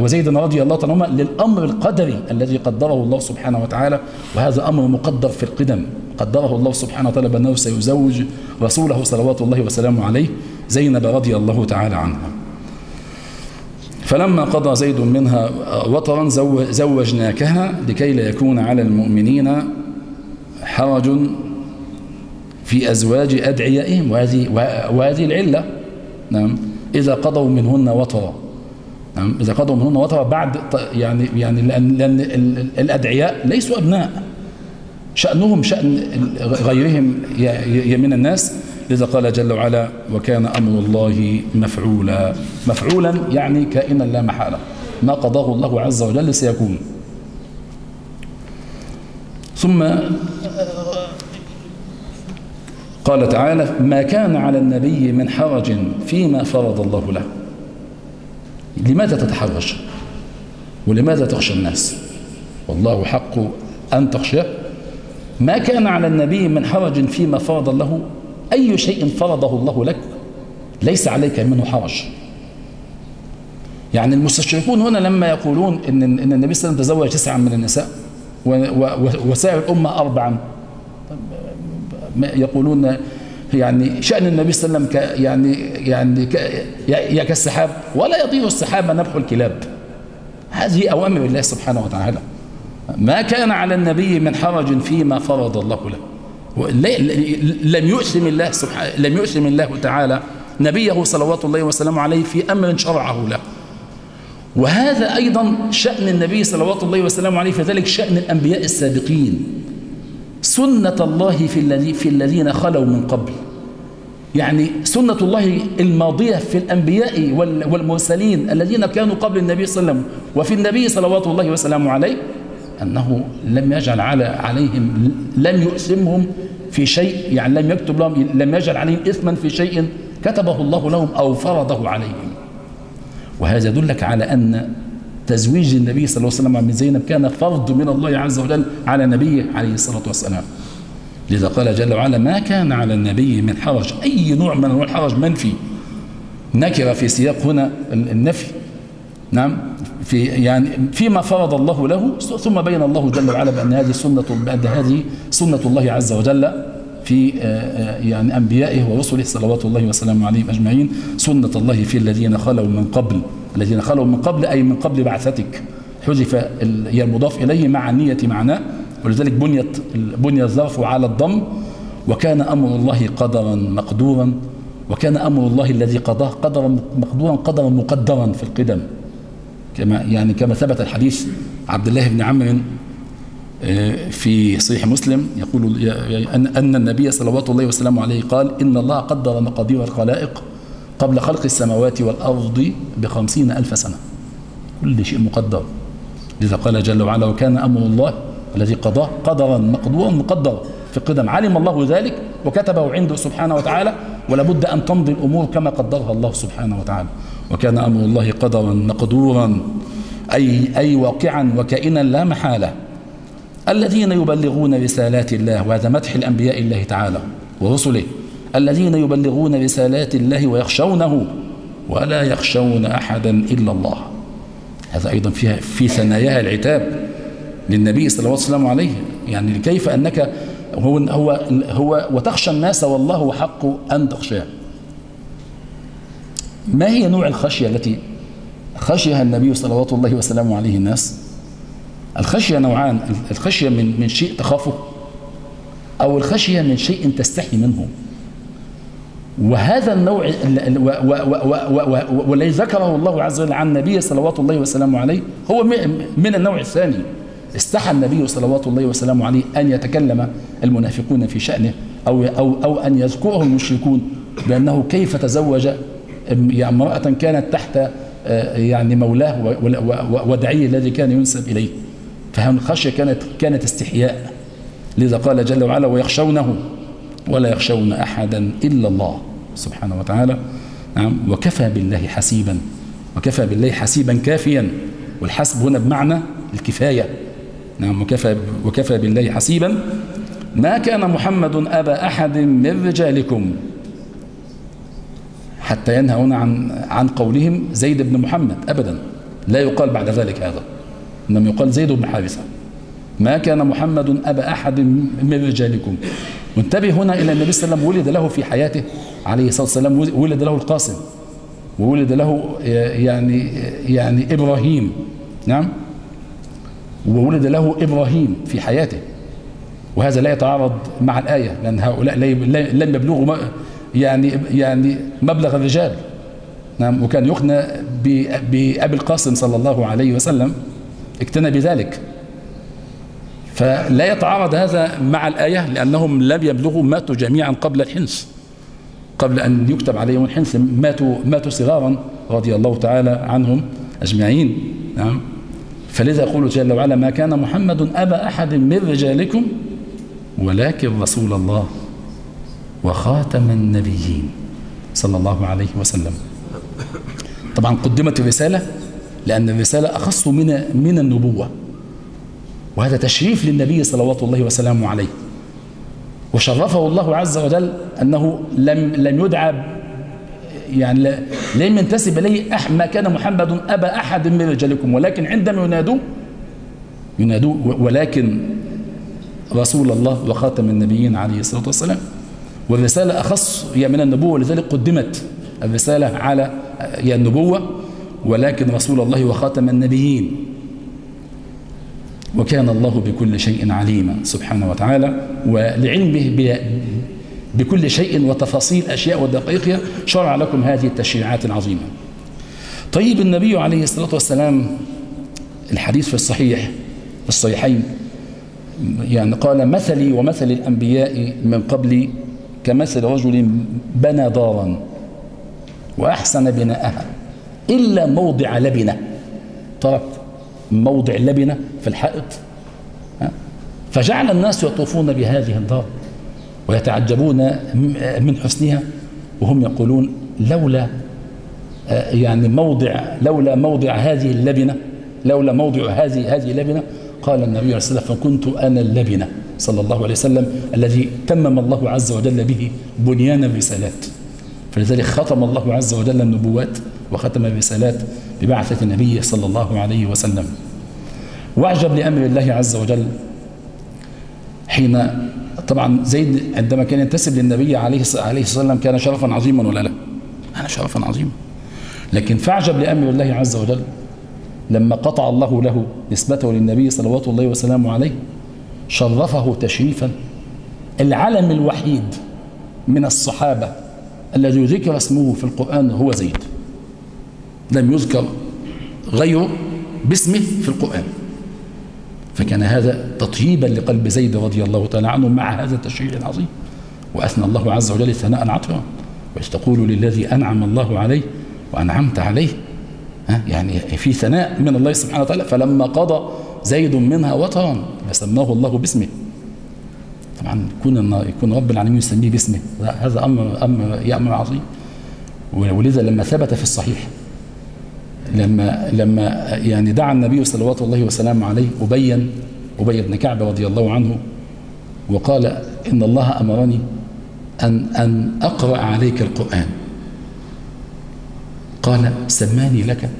وزيد رضي الله عنهما للأمر القدري الذي قدره الله سبحانه وتعالى وهذا أمر مقدر في القدم. قدره الله سبحانه وتعالى بأنه سيزوج رسوله صلوات الله وسلامه عليه زينب رضي الله تعالى عنها. فلما قضى زيد منها وطرا زوجناكها لكي لا يكون على المؤمنين حرج في أزواج أدعيائهم. وهذه, وهذه العلة. نعم. إذا قضوا منهن وطرا. نعم إذا قضوا منهن وطرا بعد يعني يعني لأن, لأن الأدعياء ليسوا أبناء. شأنهم شأن غيرهم من الناس. لذا قال جل وعلا وكان أمر الله مفعولا. مفعولا يعني كائنا لا محالة. ما قضاه الله عز وجل سيكون. ثم قال تعالى ما كان على النبي من حرج فيما فرض الله له. لماذا تتحرج ولماذا تخشى الناس؟ والله حق أن تخشى ما كان على النبي من حرج فيما فرض له أي شيء فرضه الله لك؟ ليس عليك منه حرج. يعني المستشرقون هنا لما يقولون إن, إن النبي صلى الله عليه وسلم تزوج تسعا من النساء وسائر الأمة أربعا يقولون يعني شأن النبي صلى الله عليه وسلم يعني يعني يا كالسحاب ولا يطير السحاب نبح الكلاب. هذه أوامر الله سبحانه وتعالى. ما كان على النبي من حرج فيما فرض الله له. لم يؤثم الله سبحانه لم يؤثم الله تعالى نبيه صلوات الله وسلامه عليه في أمر شرعه له. وهذا أيضا شأن النبي صلوات الله وسلامه عليه فذلك شأن الأنبياء السابقين. سنة الله في الذي في الذين خلوا من قبل. يعني سنة الله الماضية في الأنبياء والمرسلين الذين كانوا قبل النبي صلى الله عليه وسلم. وفي النبي صلوات الله وسلامه عليه أنه لم يجعل على عليهم لم يؤثمهم في شيء يعني لم يكتب لهم لم يجعل عليهم إثما في شيء كتبه الله لهم أو فرضه عليهم. وهذا يدلك على أن تزويج النبي صلى الله عليه وسلم من زينب كان فرض من الله عز وجل على نبيه عليه الصلاة والسلام. لذا قال جل وعلا ما كان على النبي من حرج. أي نوع من أنواع الحرج؟ منفي. نكر في سياق هنا النفي. نعم. في يعني فيما فرض الله له ثم بين الله جل وعلا بأن هذه سنة بأن هذه سنة الله عز وجل في يعني أنبيائه ورسله صلوات الله وسلامه عليهم أجمعين سنة الله في الذين خلوا من قبل. الذين خلوا من قبل أي من قبل بعثتك. حذف هي المضاف إليه مع النية معناه ولذلك بنيت بني الظرف على الضم. وكان أمر الله قدرا مقدورا. وكان أمر الله الذي قضاه قدرا مقدورا قدرا مقدرا في القدم. كما يعني كما ثبت الحديث عبد الله بن عمرو في صحيح مسلم يقول أن النبي صلوات الله وسلامه عليه قال إن الله قدر مقادير الخلائق قبل خلق السماوات والأرض بخمسين ألف سنة. كل شيء مقدر. لذا قال جل وعلا وكان أمر الله الذي قضاه قدرا مقدورا مقدر في القدم علم الله ذلك وكتبه عنده سبحانه وتعالى ولابد أن تمضي الأمور كما قدرها الله سبحانه وتعالى وكان أمر الله قدرا مقدورا أي, أي واقعا وكائنا لا محالة. الذين يبلغون رسالات الله وهذا مدح الأنبياء الله تعالى ورسله. الذين يبلغون رسالات الله ويخشونه ولا يخشون أحدا إلا الله. هذا أيضا فيها في ثناياها العتاب للنبي صلى الله عليه وسلم عليه. يعني كيف أنك هو, هو, هو وتخشى الناس والله حق أن تخشاه. ما هي نوع الخشية التي خشيها النبي صلوات الله وسلامه عليه الناس؟ الخشية نوعان. الخشية من من شيء تخافه أو الخشية من شيء تستحي منه. وهذا النوع والذي ذكره الله عز وجل عن النبي صلوات الله وسلامه عليه هو من النوع الثاني. استحى النبي صلوات الله وسلامه عليه أن يتكلم المنافقون في شأنه أو, أو, أو أن يذكره المشركون بأنه كيف تزوج امرأة كانت تحت يعني مولاه ودعيه الذي كان ينسب إليه. فهم الخشية كانت كانت استحياء. لذا قال جل وعلا ويخشونه ولا يخشون أحدا إلا الله سبحانه وتعالى. نعم. وكفى بالله حسيبا. وكفى بالله حسيبا كافيا. والحسب هنا بمعنى الكفاية. نعم. وكفى, وكفى بالله حسيبا. ما كان محمد أبا أحد من رجالكم. حتى ينهى هنا عن عن قولهم زيد بن محمد أبدا. لا يقال بعد ذلك هذا. إنما يقال زيد بن حارثة. ما كان محمد أبا أحد من رجالكم. وانتبه هنا إلى النبي صلى الله عليه وسلم ولد له في حياته عليه الصلاة والسلام ولد له القاسم وولد له يعني يعني إبراهيم. نعم. وولد له إبراهيم في حياته. وهذا لا يتعارض مع الآية لأن هؤلاء لم يبلغوا يعني يعني مبلغ الرجال. نعم. وكان يقنى بأبي القاسم صلى الله عليه وسلم. اكتنى بذلك. فلا يتعارض هذا مع الآية لأنهم لم يبلغوا ماتوا جميعا قبل الحنس قبل أن يكتب عليهم الحنس ماتوا ماتوا صغارا رضي الله تعالى عنهم أجمعين. نعم. فلذا يقول جل وعلا ما كان محمد أبا أحد من رجالكم ولكن رسول الله وخاتم النبيين. صلى الله عليه وسلم. طبعا قدمت الرسالة لأن الرسالة أخص من من النبوة. وهذا تشريف للنبي صلوات الله وسلامه عليه. وشرفه الله عز وجل أنه لم لم يدعى يعني لم ينتسب إليه ما كان محمد أبا أحد من رجالكم ولكن عندما ينادوه ينادوه ولكن رسول الله وخاتم النبيين عليه الصلاة والسلام. والرسالة أخص هي من النبوة ولذلك قدمت الرسالة على هي النبوة. ولكن رسول الله وخاتم النبيين. وكان الله بكل شيء عليما سبحانه وتعالى ولعلمه بكل شيء وتفاصيل أشياء ودقائقها شرع لكم هذه التشريعات العظيمة. طيب النبي عليه الصلاة والسلام الحديث في الصحيح في الصحيحين يعني قال مثلي ومثل الأنبياء من قبلي كمثل رجل بنى دارا وأحسن بناءها. إلا موضع لبنة. ترك موضع لبنة في الحائط. فجعل الناس يطوفون بهذه الدار ويتعجبون من حسنها وهم يقولون لولا يعني موضع لولا موضع هذه اللبنة لولا موضع هذه هذه اللبنة قال النبي عليه الصلاة والسلام فكنت أنا اللبنة صلى الله عليه وسلم الذي تمم الله عز وجل به بنيان الرسالات. فلذلك ختم الله عز وجل النبوات وختم الرسالات ببعثة النبي صلى الله عليه وسلم. وأعجب لأمر الله عز وجل حين طبعا زيد عندما كان ينتسب للنبي عليه عليه الصلاة والسلام كان شرفا عظيما ولا لا؟ كان شرفا عظيما. لكن فأعجب لأمر الله عز وجل لما قطع الله له نسبته للنبي صلوات الله وسلامه عليه شرفه تشريفا. العلم الوحيد من الصحابة الذي ذكر اسمه في القرآن هو زيد. لم يذكر غيره باسمه في القرآن. فكان هذا تطييبا لقلب زيد رضي الله تعالى عنه مع هذا التشريع العظيم. وأثنى الله عز وجل ثناء عطرا وإذ للذي أنعم الله عليه وأنعمت عليه ها يعني في ثناء من الله سبحانه وتعالى فلما قضى زيد منها وطرا فسماه الله باسمه. طبعا يكون يكون رب العالمين يسميه باسمه هذا أمر أمر أمر عظيم. ولذا لما ثبت في الصحيح لما لما يعني دعا النبي صلوات الله وسلامه عليه أبين أبي بن كعب رضي الله عنه وقال إن الله أمرني أن أن أقرأ عليك القرآن. قال سماني لك.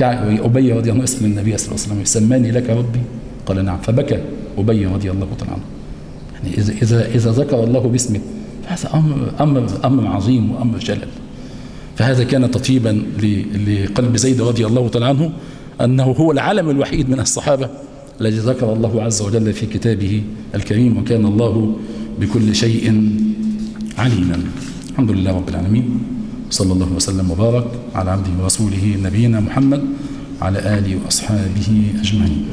أبي رضي الله عنه اسم النبي صلى الله عليه وسلم سماني لك ربي. قال نعم. فبكى أبي رضي الله تعالى عنه. يعني إذا إذا إذا ذكر الله باسمه فهذا أمر أمر أمر عظيم وأمر جلل. فهذا كان تطيبا لقلب زيد رضي الله تعالى عنه أنه هو العلم الوحيد من الصحابة الذي ذكر الله عز وجل في كتابه الكريم وكان الله بكل شيء عليما. الحمد لله رب العالمين. صلى الله وسلم وبارك على عبده ورسوله نبينا محمد على آله وأصحابه أجمعين.